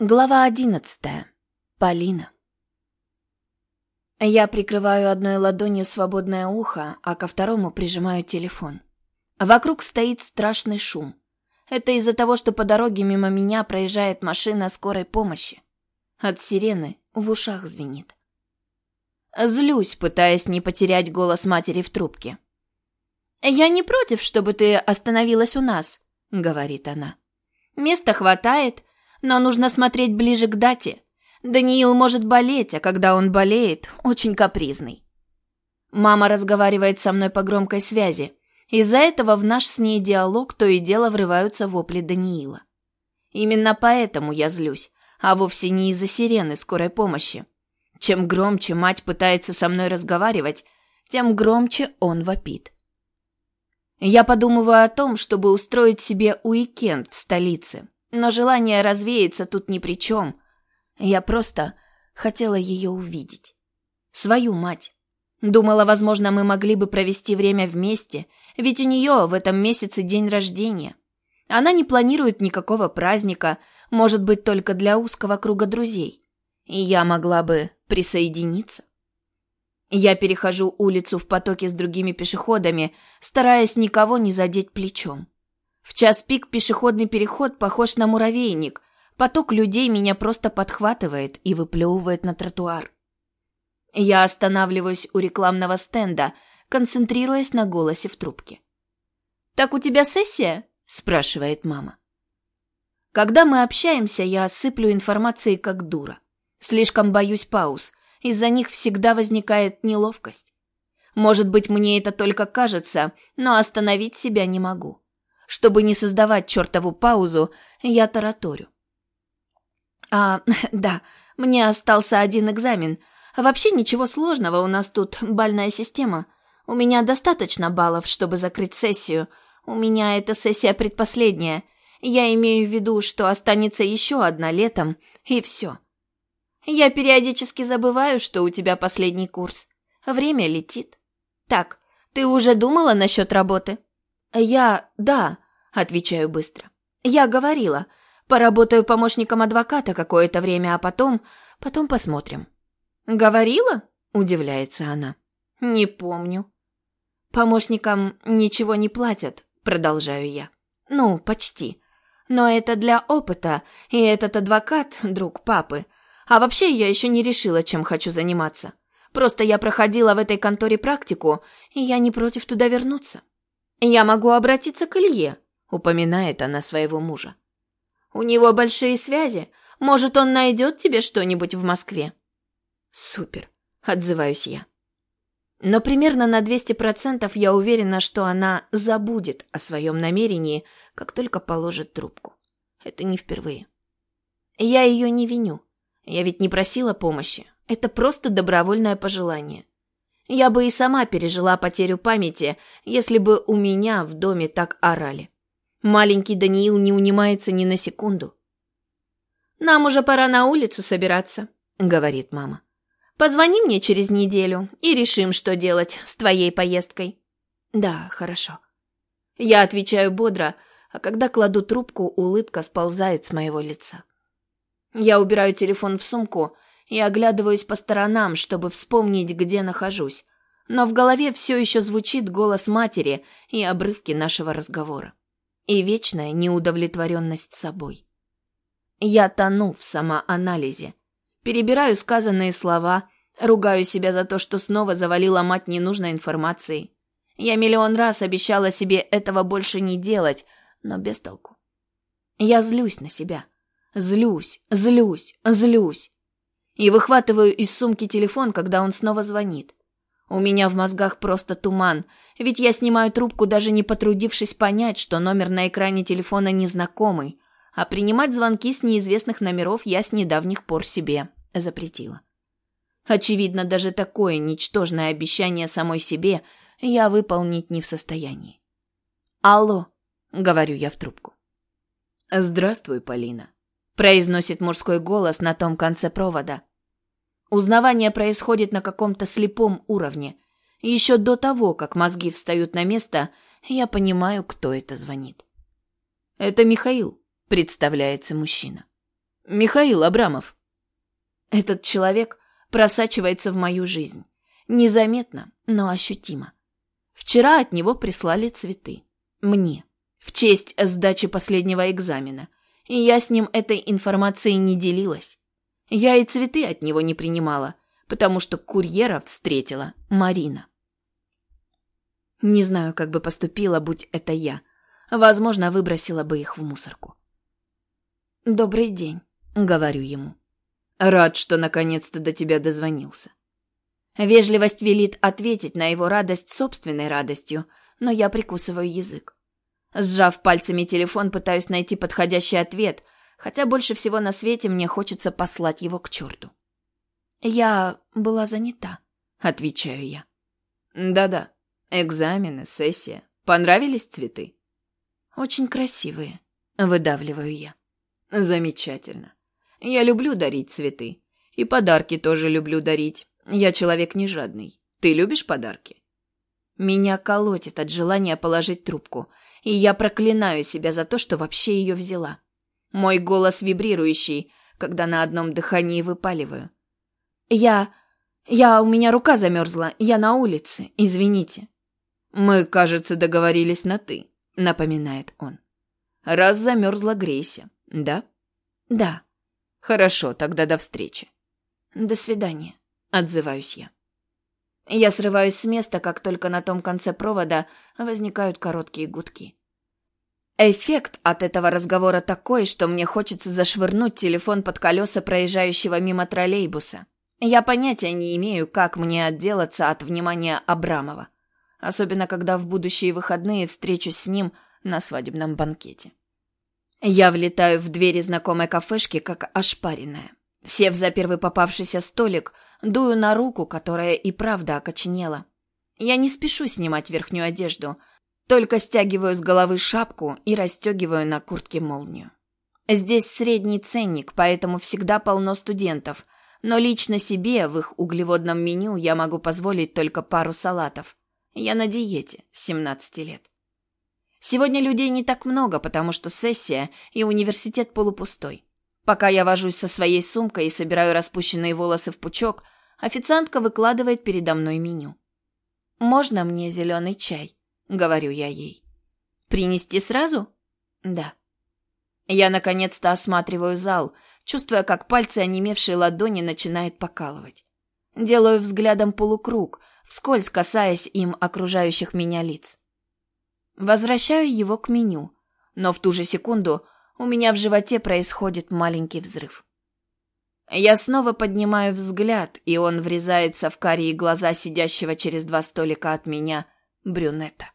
Глава одиннадцатая. Полина. Я прикрываю одной ладонью свободное ухо, а ко второму прижимаю телефон. Вокруг стоит страшный шум. Это из-за того, что по дороге мимо меня проезжает машина скорой помощи. От сирены в ушах звенит. Злюсь, пытаясь не потерять голос матери в трубке. «Я не против, чтобы ты остановилась у нас», — говорит она. «Места хватает, но нужно смотреть ближе к дате. Даниил может болеть, а когда он болеет, очень капризный. Мама разговаривает со мной по громкой связи. Из-за этого в наш с ней диалог то и дело врываются вопли Даниила. Именно поэтому я злюсь, а вовсе не из-за сирены скорой помощи. Чем громче мать пытается со мной разговаривать, тем громче он вопит. Я подумываю о том, чтобы устроить себе уикенд в столице, но желание развеяться тут ни при чем. Я просто хотела ее увидеть. Свою мать. Думала, возможно, мы могли бы провести время вместе, ведь у нее в этом месяце день рождения. Она не планирует никакого праздника, может быть, только для узкого круга друзей. И я могла бы присоединиться. Я перехожу улицу в потоке с другими пешеходами, стараясь никого не задеть плечом. В час пик пешеходный переход похож на муравейник. Поток людей меня просто подхватывает и выплевывает на тротуар. Я останавливаюсь у рекламного стенда, концентрируясь на голосе в трубке. «Так у тебя сессия?» – спрашивает мама. Когда мы общаемся, я сыплю информацией как дура. Слишком боюсь пауз, из-за них всегда возникает неловкость. Может быть, мне это только кажется, но остановить себя не могу. Чтобы не создавать чертову паузу, я тараторю. А, да, мне остался один экзамен. Вообще ничего сложного, у нас тут бальная система. У меня достаточно баллов, чтобы закрыть сессию. У меня эта сессия предпоследняя. Я имею в виду, что останется еще одна летом, и все. Я периодически забываю, что у тебя последний курс. Время летит. Так, ты уже думала насчет работы? «Я... да», — отвечаю быстро. «Я говорила. Поработаю помощником адвоката какое-то время, а потом... потом посмотрим». «Говорила?» — удивляется она. «Не помню». «Помощникам ничего не платят», — продолжаю я. «Ну, почти. Но это для опыта, и этот адвокат — друг папы. А вообще я еще не решила, чем хочу заниматься. Просто я проходила в этой конторе практику, и я не против туда вернуться». «Я могу обратиться к Илье», — упоминает она своего мужа. «У него большие связи. Может, он найдет тебе что-нибудь в Москве?» «Супер», — отзываюсь я. Но примерно на 200% я уверена, что она забудет о своем намерении, как только положит трубку. Это не впервые. Я ее не виню. Я ведь не просила помощи. Это просто добровольное пожелание. Я бы и сама пережила потерю памяти, если бы у меня в доме так орали. Маленький Даниил не унимается ни на секунду. «Нам уже пора на улицу собираться», — говорит мама. «Позвони мне через неделю и решим, что делать с твоей поездкой». «Да, хорошо». Я отвечаю бодро, а когда кладу трубку, улыбка сползает с моего лица. Я убираю телефон в сумку и оглядываюсь по сторонам, чтобы вспомнить, где нахожусь. Но в голове все еще звучит голос матери и обрывки нашего разговора. И вечная неудовлетворенность собой. Я тону в самоанализе. Перебираю сказанные слова, ругаю себя за то, что снова завалила мать ненужной информацией. Я миллион раз обещала себе этого больше не делать, но без толку. Я злюсь на себя. Злюсь, злюсь, злюсь и выхватываю из сумки телефон, когда он снова звонит. У меня в мозгах просто туман, ведь я снимаю трубку, даже не потрудившись понять, что номер на экране телефона незнакомый, а принимать звонки с неизвестных номеров я с недавних пор себе запретила. Очевидно, даже такое ничтожное обещание самой себе я выполнить не в состоянии. «Алло», — говорю я в трубку. «Здравствуй, Полина», — произносит мужской голос на том конце провода. Узнавание происходит на каком-то слепом уровне. Еще до того, как мозги встают на место, я понимаю, кто это звонит. «Это Михаил», — представляется мужчина. Михаил Абрамов. Этот человек просачивается в мою жизнь. Незаметно, но ощутимо. Вчера от него прислали цветы. Мне. В честь сдачи последнего экзамена. И я с ним этой информацией не делилась. Я и цветы от него не принимала, потому что курьера встретила Марина. Не знаю, как бы поступила, будь это я. Возможно, выбросила бы их в мусорку. «Добрый день», — говорю ему. «Рад, что наконец-то до тебя дозвонился». Вежливость велит ответить на его радость собственной радостью, но я прикусываю язык. Сжав пальцами телефон, пытаюсь найти подходящий ответ, хотя больше всего на свете мне хочется послать его к черту. «Я была занята», — отвечаю я. «Да-да, экзамены, сессия. Понравились цветы?» «Очень красивые», — выдавливаю я. «Замечательно. Я люблю дарить цветы. И подарки тоже люблю дарить. Я человек не жадный. Ты любишь подарки?» Меня колотит от желания положить трубку, и я проклинаю себя за то, что вообще ее взяла. Мой голос вибрирующий, когда на одном дыхании выпаливаю. «Я... я... у меня рука замерзла, я на улице, извините». «Мы, кажется, договорились на «ты», — напоминает он. «Раз замерзла, грейся, да?» «Да». «Хорошо, тогда до встречи». «До свидания», — отзываюсь я. Я срываюсь с места, как только на том конце провода возникают короткие гудки. Эффект от этого разговора такой, что мне хочется зашвырнуть телефон под колеса проезжающего мимо троллейбуса. Я понятия не имею, как мне отделаться от внимания Абрамова. Особенно, когда в будущие выходные встречусь с ним на свадебном банкете. Я влетаю в двери знакомой кафешки, как ошпаренная. Сев за первый попавшийся столик, дую на руку, которая и правда окоченела. Я не спешу снимать верхнюю одежду – только стягиваю с головы шапку и расстегиваю на куртке молнию. Здесь средний ценник, поэтому всегда полно студентов, но лично себе в их углеводном меню я могу позволить только пару салатов. Я на диете с 17 лет. Сегодня людей не так много, потому что сессия и университет полупустой. Пока я вожусь со своей сумкой и собираю распущенные волосы в пучок, официантка выкладывает передо мной меню. «Можно мне зеленый чай?» — говорю я ей. «Принести сразу?» «Да». Я наконец-то осматриваю зал, чувствуя, как пальцы онемевшей ладони начинают покалывать. Делаю взглядом полукруг, вскользь касаясь им окружающих меня лиц. Возвращаю его к меню, но в ту же секунду у меня в животе происходит маленький взрыв. Я снова поднимаю взгляд, и он врезается в карие глаза сидящего через два столика от меня брюнета.